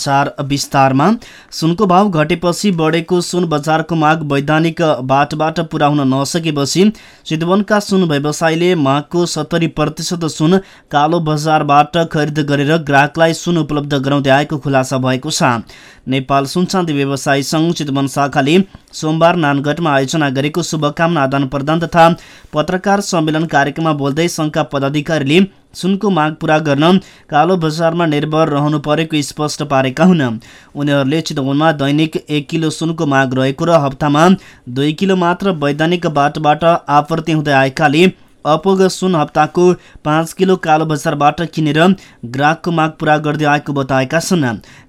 चार विस्तारमा। सुनको भाव घटेपछि बढेको सुन बजारको माग वैधानिक बाटबाट पुरा हुन नसकेपछि चितवनका सुन व्यवसायीले मागको सत्तरी प्रतिशत सुन कालो बजारबाट खरिद गरेर ग्राहकलाई सुन उपलब्ध गराउँदै आएको खुलासा भएको छ। नेपाल सुनचाँदी व्यवसायी सङ्घ चितवन शाखाले सोमबार नानगढमा आयोजना गरेको शुभकामना आदान प्रदान तथा पत्रकार सम्मेलन कार्यक्रममा बोल्दै सङ्घका पदाधिकारीले सुनको माग पूरा गर्न कालो बजारमा निर्भर रहनु परेको स्पष्ट पारेका हुन्। उनीहरूले चितवनमा दैनिक एक किलो सुनको माग रहेको र हप्तामा दुई किलो मात्र वैधानिक बाटोबाट आपूर्ति हुँदै आएकाले अपोग सुन हप्ताको पाँच किलो कालो बजारबाट किनेर ग्राहकको माग पुरा गर्दै आएको बताएका छन्।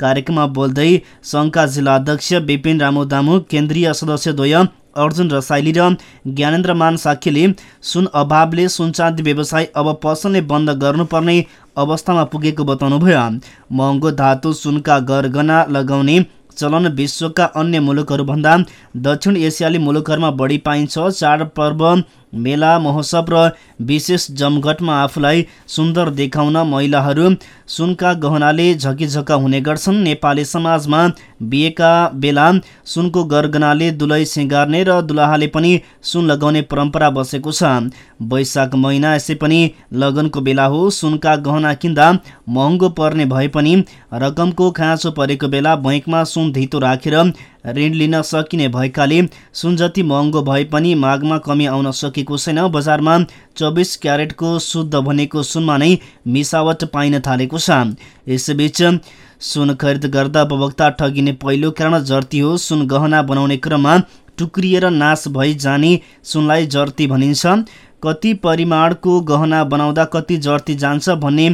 कार्यक्रममा बोल्दै सङ्घका जिल्ला अध्यक्ष विपिन रामोदामु केन्द्रीय सदस्य द्वय अर्जुन रसाइली र ज्ञानेन्द्र मान साक्यले सुन अभावले सुनचाँदी व्यवसाय अब पसलले बन्द गर्नुपर्ने अवस्थामा पुगेको बताउनुभयो। महँगो धातु सुनका गरगना लगाउने चलन विश्वका अन्य मुलुकहरूभन्दा दक्षिण एसियाली मुलुकहरूमा बढी पाइन्छ। चाडपर्व मेला महोत्सव र विशेष जमघटमा आफूलाई सुन्दर देखाउन महिलाहरू सुनका गहनाले झकिझका हुने गर्छन्। नेपाली समाजमा बिहेका बेला सुनको गरगनाले दुलै सिँगार्ने र दुलाहाले पनि सुन लगाउने परम्परा बसेको छ। वैशाख महिना यसै पनि लगनको बेला हो। सुनका गहना किन्दा महँगो पर्ने भए पनि रकमको खाँचो परेको बेला बैङ्कमा सुन धितो राखेर ऋण लिन सकिने भएकाले सुन जति महँगो भए पनि मागमा कमी आउन सकेको छैन। बजारमा चौबिस क्यारेटको शुद्ध भनेको सुनमा नै मिसावट पाइन थालेको छ। यसैबीच सुन खरिद गर्दा उपभोक्ता ठगिने पहिलो कारण जर्ती हो। सुन गहना बनाउने क्रममा टुक्रिएर नाश भई जाने सुनलाई जर्ती भनिन्छ। कति परिमाणको गहना बनाउँदा कति जर्ती जान्छ भन्ने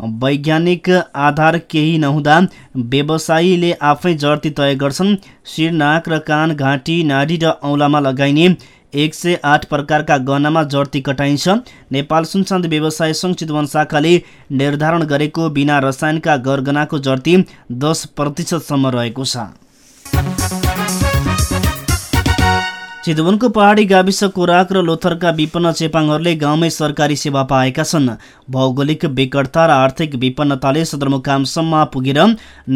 वैज्ञानिक आधार केही नहुँदा व्यवसायीले आफै जर्ती तय गर्छन्। शिर नाक र कान घाँटी नाडी र औँलामा लगाइने एक सय आठ प्रकारका गहनामा जर्ती कटाइन्छ। नेपाल सुनसन्द व्यवसाय सङ्घ चितवन शाखाले निर्धारण गरेको बिना रसायनका गरगनाको जर्ती दस प्रतिशतसम्म रहेको छ। चितवनको पहाडी गाविस कोराक र लोथरका विपन्न चेपाङहरूले गाउँमै सरकारी सेवा पाएका छन्। भौगोलिक विकटता र आर्थिक विपन्नताले सदरमुकामसम्म पुगेर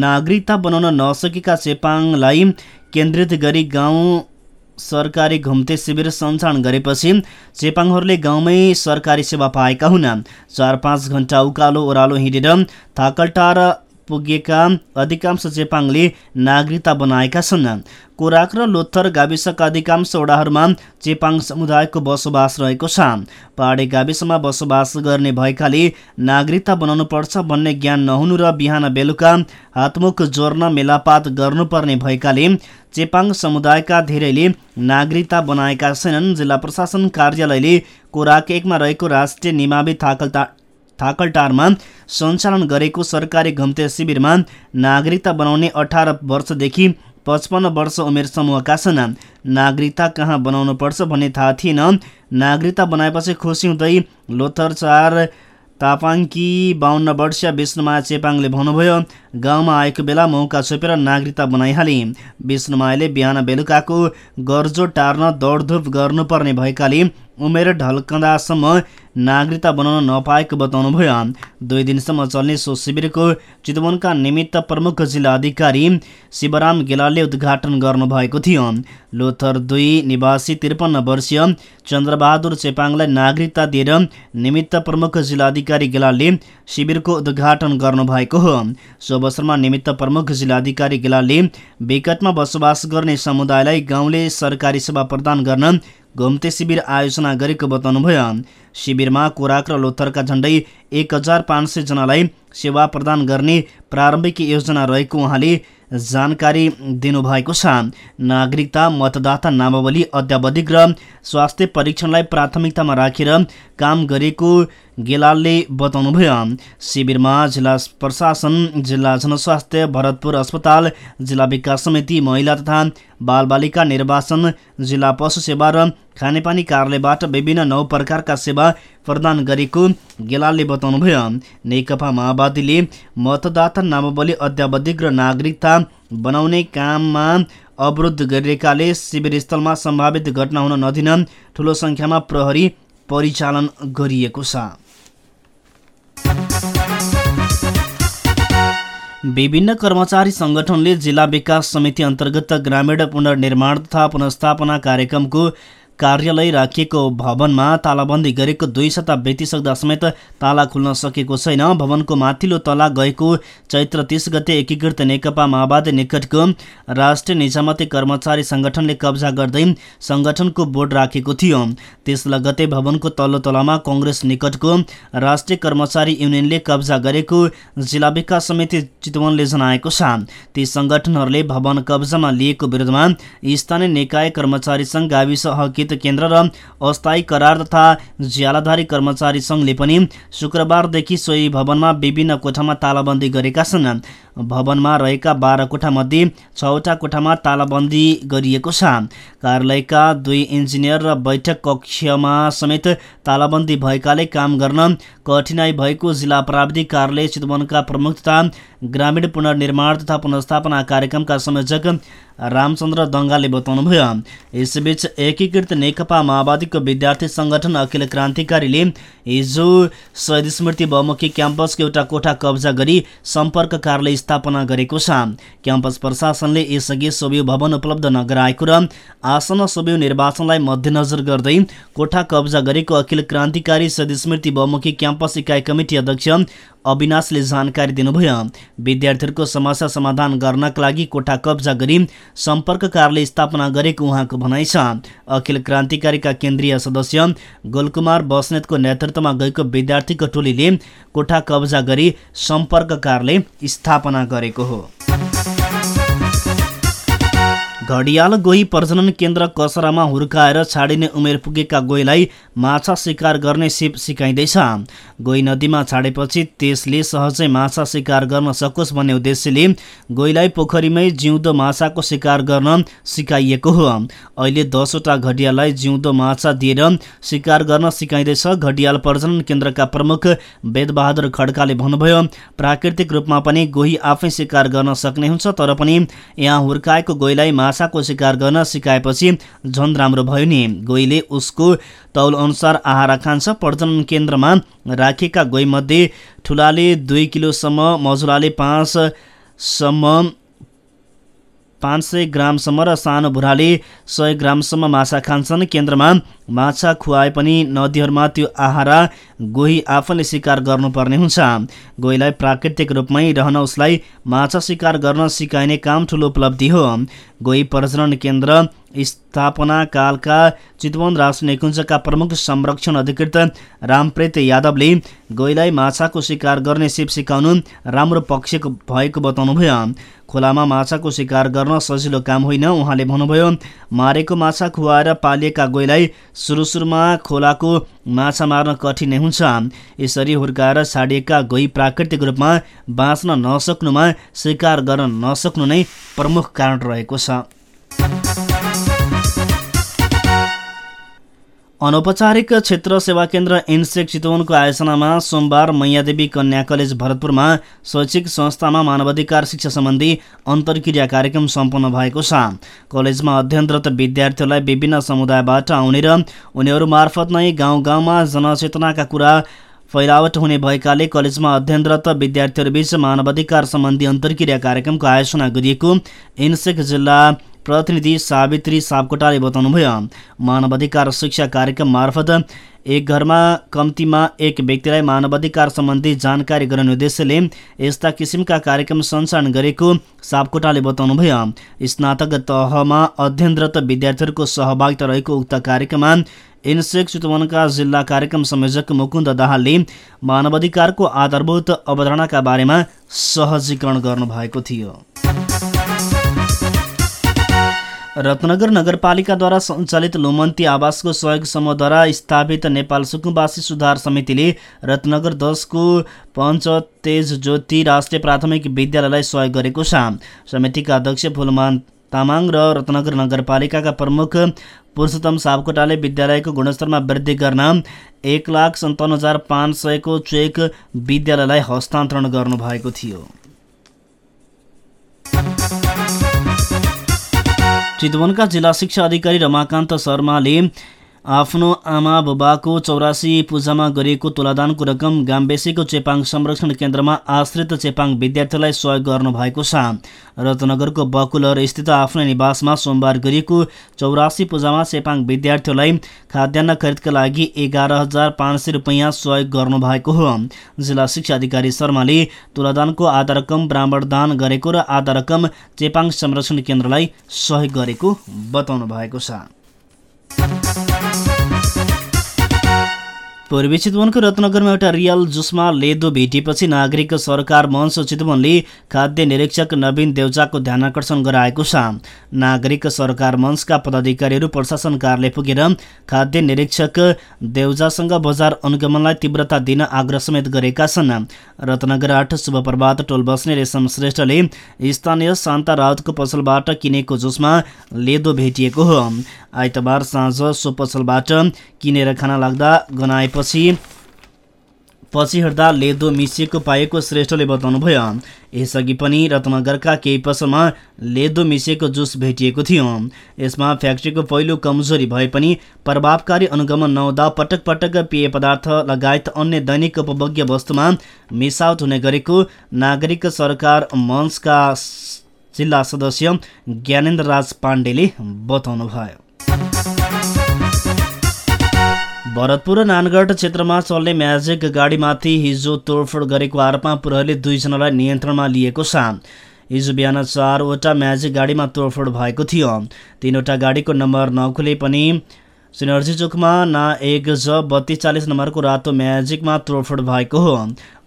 नागरिकता बनाउन नसकेका चेपाङलाई केन्द्रित गरी गाउँ सरकारी घुम्ते शिविर सञ्चालन गरेपछि चेपाङहरूले गाउँमै सरकारी सेवा पाएका हुन्। चार पाँच घन्टा उकालो ओह्रालो हिँडेर थाकलटार पुगेका अधिकांश चेपाङले नागरिकता बनाएका छन्। कोराक र लोथर गाविसका अधिकांश वडाहरूमा चेपाङ समुदायको बसोबास रहेको छ। पहाडी गाविसमा बसोबास गर्ने भएकाले नागरिकता बनाउनु पर्छ भन्ने ज्ञान नहुनु र बिहान बेलुका हातमुख जोर्न मेलापात गर्नुपर्ने भएकाले चेपाङ समुदायका धेरैले नागरिकता बनाएका छैनन्। जिल्ला प्रशासन कार्यालयले कोराक एकमा रहेको राष्ट्रिय निमावि थाकलता थाकलटारमा सञ्चालन गरेको सरकारी घम्ते शिविरमा नागरिकता बनाउने अठार वर्षदेखि पचपन्न वर्ष उमेर समूहका छन्। नागरिकता कहाँ बनाउनु पर्छ भन्ने थाहा थिएन। नागरिकता बनाएपछि खुसी हुँदै लोथर चार तापाङ्की बाहन्न वर्षीय विष्णुमाया चेपाङले भन्नुभयो गाउँमा आएको बेला मौका छोपेर नागरिकता बनाइहाले। विष्णुमायाले बिहान बेलुकाको गर्जो टार्न दौडधुप गर्नुपर्ने भएकाले उमेर ढल्कँदासम्म नागरिकता बनाउन नपाएको बताउनुभयो। दुई दिनसम्म चल्ने सो शिविरको चितवनका निमित्त प्रमुख जिल्ला अधिकारी शिवराम गेलालले उद्घाटन गर्नुभएको थियो। लोथर दुई निवासी त्रिपन्न वर्षीय चन्द्रबहादुर चेपाङलाई नागरिकता दिएर निमित्त प्रमुख जिल्लाधिकारी गेलालले शिविरको उद्घाटन गर्नुभएको हो। सो अवसरमा निमित्त प्रमुख जिल्लाधिकारी गेलालले विकटमा बसोबास गर्ने समुदायलाई गाउँले सरकारी सेवा प्रदान गर्न घुम्ते शिविर आयोजना गरेको बताउनुभयो। शिविरमा कोराक र लोथरका झण्डै एक हजार पाँच सयजनालाई सेवा प्रदान गर्ने प्रारम्भिक योजना रहेको उहाँले जानकारी दिनुभएको छ। नागरिकता मतदाता नामावली अध्यावधिक र स्वास्थ्य परीक्षणलाई प्राथमिकतामा राखेर काम गरेको गेलालले बताउनुभयो। शिविरमा जिल्ला प्रशासन जिल्ला जनस्वास्थ्य भरतपुर अस्पताल जिल्ला विकास समिति महिला तथा बालबालिका निर्वाचन जिल्ला पशु सेवा र खानेपानी कार्यालयबाट विभिन्न नौ प्रकारका सेवा प्रदान गरेको गेलालले बताउनुभयो। नेकपा माओवादीले मतदाता नामावली अध्यावधिक र नागरिकता बनाउने काममा अवरुद्ध गरिएकाले शिविरस्थलमा सम्भावित घटना हुन नदिन ठुलो सङ्ख्यामा प्रहरी परिचालन गरिएको छ। विभिन्न कर्मचारी सङ्गठनले जिल्ला विकास समिति अन्तर्गत ग्रामीण पुनर्निर्माण तथा पुनस्थापना कार्यक्रमको कार्यालय राखिएको भवनमा तालाबन्दी गरेको दुई सता बितिसक्दा समेत ताला खुल्न सकेको छैन। भवनको माथिल्लो तला गएको चैत्र तिस गते एकीकृत नेकपा माओवादी निकटको राष्ट्रिय निजामती कर्मचारी सङ्गठनले कब्जा गर्दै सङ्गठनको बोर्ड राखेको थियो। त्यस लगतै भवनको तल्लो तलामा कङ्ग्रेस निकटको राष्ट्रिय कर्मचारी युनियनले कब्जा गरेको जिल्ला विकास समिति चितवनले जनाएको छ। ती सङ्गठनहरूले भवन कब्जामा लिएको विरुद्धमा स्थानीय निकाय कर्मचारी सङ्घ गाविस हकित केन्द्र र अस्थायी करार तथा ज्यालाधारी कर्मचारी सङ्घले पनि शुक्रबारदेखि सोही भवनमा विभिन्न कोठामा तालाबन्दी गरेका छन्। भवनमा रहेका बाह्र कोठामध्ये छवटा कोठामा तालाबन्दी गरिएको छ। कार्यालयका दुई इन्जिनियर र बैठक कक्षमा समेत तालाबन्दी भएकाले काम गर्न कठिनाई भएको जिल्ला प्राविधिक कार्यालय चितवनका प्रमुख तथा ग्रामीण पुनर्निर्माण तथा पुनर्स्थापना कार्यक्रमका संयोजक रामचन्द्र दङ्गाले बताउनुभयो। यसबीच एकीकृत नेकपा माओवादीको विद्यार्थी सङ्गठन अखिल क्रान्तिकारीले हिजो शहीद स्मृति बहुमुखी क्याम्पसको एउटा कोठा कब्जा गरी सम्पर्क कार्यालय स्थापना गरेको छ। क्याम्पस प्रशासनले यसअघि सोब्यू भवन उपलब्ध नगराएको र आसन सोब्यू निर्वाचनलाई मध्यनजर गर्दै कोठा कब्जा गरेको अखिल क्रान्तिकारी शहीद स्मृति बहुमुखी क्याम्पस इकाइ कमिटी अध्यक्ष अविनाशले जानकारी दिनुभयो विद्यार्थीहरूको समस्या समाधान गर्नका लागि कोठा कब्जा गरी सम्पर्क कार्यालय स्थापना गरेको उहाँको भनाइ छ। अखिल क्रान्तिकारीका केन्द्रीय सदस्य गोलकुमार बस्नेतको नेतृत्वमा गएको विद्यार्थीको टोलीले कोठा कब्जा गरी सम्पर्क स्थापना गरेको हो। घडियाल गोही प्रजनन केन्द्र कसरामा हुर्काएर छाडिने उमेर पुगेका गोहीलाई माछा शिकार गर्ने सिप सिकाइँदैछ। गोही नदीमा छाडेपछि त्यसले सहजै माछा शिकार गर्न सकोस् भन्ने उद्देश्यले गोहीलाई पोखरीमै जिउँदो माछाको शिकार गर्न सिकाइएको हो। अहिले दसवटा घडियाललाई जिउँदो माछा दिएर शिकार गर्न सिकाइँदैछ। घडियाल प्रजनन केन्द्रका प्रमुख वेदबहादुर खड्काले भन्नुभयो प्राकृतिक रूपमा पनि गोही आफै शिकार गर्न सक्ने हुन्छ तर पनि यहाँ हुर्काएको गोहीलाई माछा माछाको शिकार गर्न सिकाएपछि झन् राम्रो भयो नि। गोहीले उसको तौल अनुसार आहारा खान्छ। प्रजनन केन्द्रमा राखेका गोहीमध्ये ठुलाले दुई किलोसम्म मजुलाले पाँचसम्म पाँच सय ग्रामसम्म र सानो भुराले सय ग्रामसम्म माछा खान्छन्। केन्द्रमा माछा खुवाए पनि नदीहरूमा त्यो आहारा गोही आफैले शिकार गर्नुपर्ने हुन्छ। गोहीलाई प्राकृतिक रूपमै रहन उसलाई माछा शिकार गर्न सिकाइने काम ठुलो उपलब्धि हो। गोही प्रजनन केन्द्र स्थापना कालका चितवन राष्ट्रिय निकुञ्जका प्रमुख संरक्षण अधिकृत रामप्रेत यादवले गोहीलाई माछाको शिकार गर्ने सिप सिकाउनु राम्रो पक्ष भएको बताउनुभयो। खोलामा माछाको शिकार गर्न सजिलो काम होइन उहाँले भन्नुभयो। मारेको माछा खुवाएर पालिएका गोहीलाई सुरु सुरुमा खोलाको माछा मार्न कठिन हुन्छ। यसरी हुर्काएर छाडिएका गोही प्राकृतिक रूपमा बाँच्न नसक्नुमा शिकार गर्न नसक्नु नै प्रमुख कारण रहेको छ। अनौपचारिक क्षेत्र सेवा केन्द्र इन्सेक चितवनको आयोजनामा सोमबार मैयादेवी कन्या कलेज भरतपुरमा शैक्षिक संस्थामा मानवाधिकार शिक्षा सम्बन्धी अन्तर्क्रिया कार्यक्रम सम्पन्न भएको छ। कलेजमा अध्ययनरत विद्यार्थीहरूलाई विभिन्न समुदायबाट आउने र उनीहरू मार्फत नै गाउँ गाउँमा जनचेतनाका कुरा फैलावट हुने भएकाले कलेजमा अध्ययनरत विद्यार्थीहरूबीच मानवाधिकार सम्बन्धी अन्तर्क्रिया कार्यक्रमको आयोजना गरिएको इन्सेक जिल्ला प्रतिनिधि सावित्री सापकोटाले बताउनुभयो मानवाधिकार शिक्षा कार्यक्रम मार्फत एक घरमा कम्तीमा एक व्यक्तिलाई मानवाधिकार सम्बन्धी जानकारी गराउने उद्देश्यले यस्ता किसिमका कार्यक्रम सञ्चालन गरेको सापकोटाले बताउनुभयो। स्नातक तहमा अध्ययनरत विद्यार्थीहरूको सहभागिता रहेको उक्त कार्यक्रममा इन्सेक चितवनका जिल्ला कार्यक्रम संयोजक मुकुन्द दाहालले मानवाधिकारको आधारभूत अवधारणाका बारेमा सहजीकरण गर्नुभएको थियो। रत्नगर नगरपालिकाद्वारा सञ्चालित लोमन्ती आवासको सहयोग समूहद्वारा स्थापित नेपाल सुकुम्बासी सुधार समितिले रत्नगर दसको पञ्चतेज ज्योति राष्ट्रिय प्राथमिक विद्यालयलाई सहयोग गरेको छ। समितिका अध्यक्ष फुलमान तामाङ र रत्नगर नगरपालिकाका प्रमुख पुरुषोत्तम सापकोटाले विद्यालयको गुणस्तरमा वृद्धि गर्न एक लाख सन्ताउन्न हजार पाँच सयको चेक विद्यालयलाई हस्तान्तरण गर्नुभएको थियो। चितवनका जिल्ला शिक्षा अधिकारी रमाकान्त शर्माले आफ्नो आमा बुबाको चौरासी पूजामा गरिएको तुलादानको रकम गाम्बेसीको चेपाङ संरक्षण केन्द्रमा आश्रित चेपाङ विद्यार्थीलाई सहयोग गर्नुभएको छ। रत्नगरको बकुलर स्थित आफ्नै निवासमा सोमबार गरिएको चौरासी पूजामा चेपाङ विद्यार्थीहरूलाई खाद्यान्न खरिदका लागि एघार हजार पाँच सय रुपियाँ सहयोग गर्नुभएको हो। जिल्ला शिक्षा अधिकारी शर्माले तुलादानको आधा रकम ब्राह्मण दान गरेको र आधा रकम चेपाङ संरक्षण केन्द्रलाई सहयोग गरेको बताउनु भएको छ। पूर्वी चितवनको रत्नगरमा एउटा रियल जुसमा लेदो भेटिएपछि नागरिक सरकार मञ्च चितवनले खाद्य निरीक्षक नवीन देउचाको ध्यान आकर्षण गराएको छ। नागरिक सरकार मञ्चका पदाधिकारीहरू प्रशासन कार्यालय पुगेर खाद्य निरीक्षक देउजासँग बजार अनुगमनलाई तीव्रता दिन आग्रह समेत गरेका छन्। रत्नगर आठ शुभ प्रभात टोल बस्ने रेशम श्रेष्ठले स्थानीय शान्ता राउतको पसलबाट किनेको जुसमा लेदो भेटिएको हो। आइतबार साँझ सो पसलबाट किनेर खाना लाग्दा गनाएपछि पछि हेर्दा लेदो मिसिएको पाएको श्रेष्ठले बताउनुभयो। यसअघि पनि रत्नगरका केही पसलमा लेदो मिसिएको जुस भेटिएको थियो। यसमा फ्याक्ट्रीको पहिलो कमजोरी भए पनि प्रभावकारी अनुगमन नहुँदा पटक पटक पेय पदार्थ लगायत अन्य दैनिक उपभोग्य वस्तुमा मिसावट हुने गरेको नागरिक सरकार मञ्चका जिल्ला सदस्य ज्ञानेन्द्र राज पाण्डेले बताउनुभयो। भरतपुर र नानगढ क्षेत्रमा चल्ने म्याजिक गाडीमाथि हिजो तोडफोड गरेको आरोपमा प्रहरीले दुईजनालाई नियन्त्रणमा लिएको छ। हिजो बिहान चारवटा म्याजिक गाडीमा तोडफोड भएको थियो। तिनवटा गाडीको नम्बर नखुले पनि सिनर्जी चोकमा ना एक ज बत्तिस चालिस नम्बरको रातो म्याजिकमा तोडफोड भएको हो।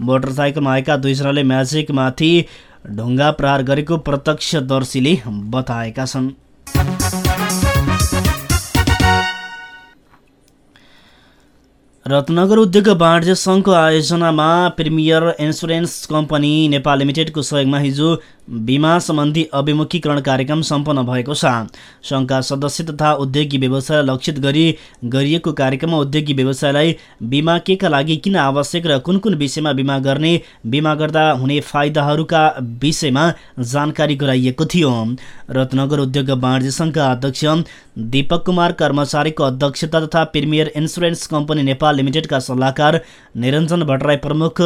मोटरसाइकलमा आएका दुईजनाले म्याजिकमाथि ढुङ्गा प्रहार गरेको प्रत्यक्षदर्शीले बताएका छन्। रत्नगर उद्योग वाणिज्य सङ्घको आयोजनामा प्रिमियर इन्सुरेन्स कम्पनी नेपाल लिमिटेडको सहयोगमा हिजो बिमा सम्बन्धी अभिमुखीकरण कार्यक्रम सम्पन्न भएको छ। सङ्घका सदस्य तथा उद्योगी व्यवसायलाई लक्षित गरी गरिएको कार्यक्रममा उद्योगी व्यवसायलाई बिमा के का लागि किन आवश्यक र कुन कुन विषयमा बिमा गर्ने बिमा गर्दा हुने फाइदाहरूका विषयमा जानकारी गराइएको थियो। रत्नगर उद्योग वाणिज्य सङ्घका अध्यक्ष दीपक कुमार कर्मचारीको अध्यक्षता तथा प्रिमियर इन्सुरेन्स कम्पनी नेपाल लिमिटेडका सल्लाहकार निरञ्जन भट्टराई प्रमुख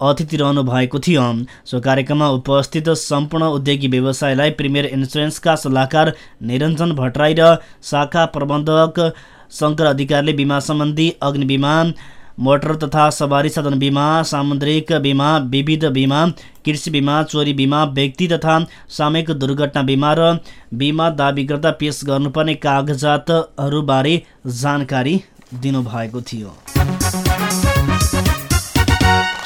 अतिथि रहनु भएको थियो। सो कार्यक्रममा उपस्थित सम्पूर्ण उद्योगी व्यवसायलाई प्रिमियर इन्सुरेन्सका सल्लाहकार निरञ्जन भट्टराई र शाखा प्रबन्धक शङ्कर अधिकारीले बिमा सम्बन्धी अग्नि बिमा मोटर तथा सवारी साधन बिमा सामुद्रिक बिमा विविध बिमा कृषि बिमा चोरी बिमा व्यक्ति तथा सामूहिक दुर्घटना बिमा र बिमा दावी गर्दा पेश गर्नुपर्ने कागजातहरूबारे जानकारी दिनुभएको थियो।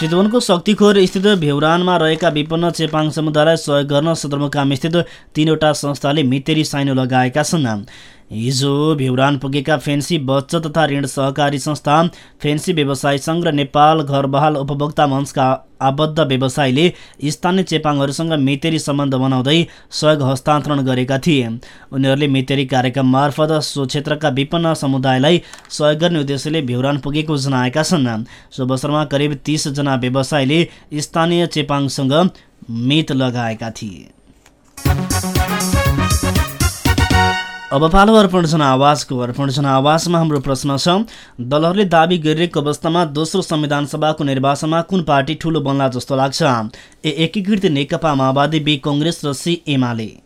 चितवनको शक्तिखोर स्थित भेउरानमा रहेका विपन्न चेपाङ समुदायलाई सहयोग गर्न सदरमुकाम स्थित तीनवटा संस्थाले मितेरी साइनो लगाएका छन्। हिजो भिउरान पुगेका फेन्सी बच्चत तथा ऋण सहकारी संस्था फेन्सी व्यवसाय सङ्घ र नेपाल घरबहाल उपभोक्ता मञ्चका आबद्ध व्यवसायीले स्थानीय चेपाङहरूसँग मेतेरी सम्बन्ध बनाउँदै सहयोग हस्तान्तरण गरेका थिए। उनीहरूले मेतेरी कार्यक्रम मार्फत सो क्षेत्रका विपन्न समुदायलाई सहयोग गर्ने उद्देश्यले भिउरान पुगेको जनाएका छन्। सो अवसरमा करिब तिसजना व्यवसायीले स्थानीय चेपाङसँग मेत लगाएका थिए। अब पालो अर्पण जनावासको अर्पण जनावासमा हाम्रो प्रश्न छ दलहरूले दावी गरिरहेको अवस्थामा दोस्रो संविधान सभाको निर्वाचनमा कुन पार्टी ठुलो बन्ला जस्तो लाग्छ? ए एकीकृत नेकपा माओवादी बी कङ्ग्रेस र सी एमाले।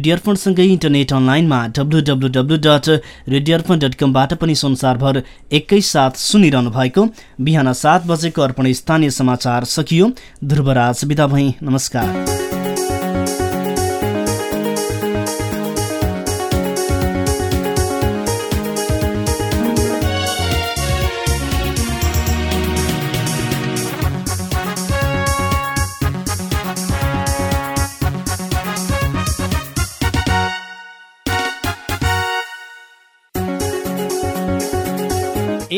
रेडियो अर्पणसँगै इन्टरनेट अनलाइनमा W W W dot dot कमबाट पनि संसारभर एकैसाथ सुनिरहनु भएको बिहान सात बजेको अर्पण स्थानीय समाचार सकियो। ध्रुवराज बिदा भई। नमस्कार।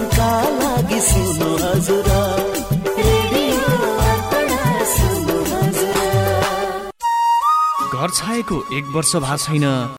मनोरञ्जनका लागि हजुर घर छाएको एक वर्ष भएको छैन।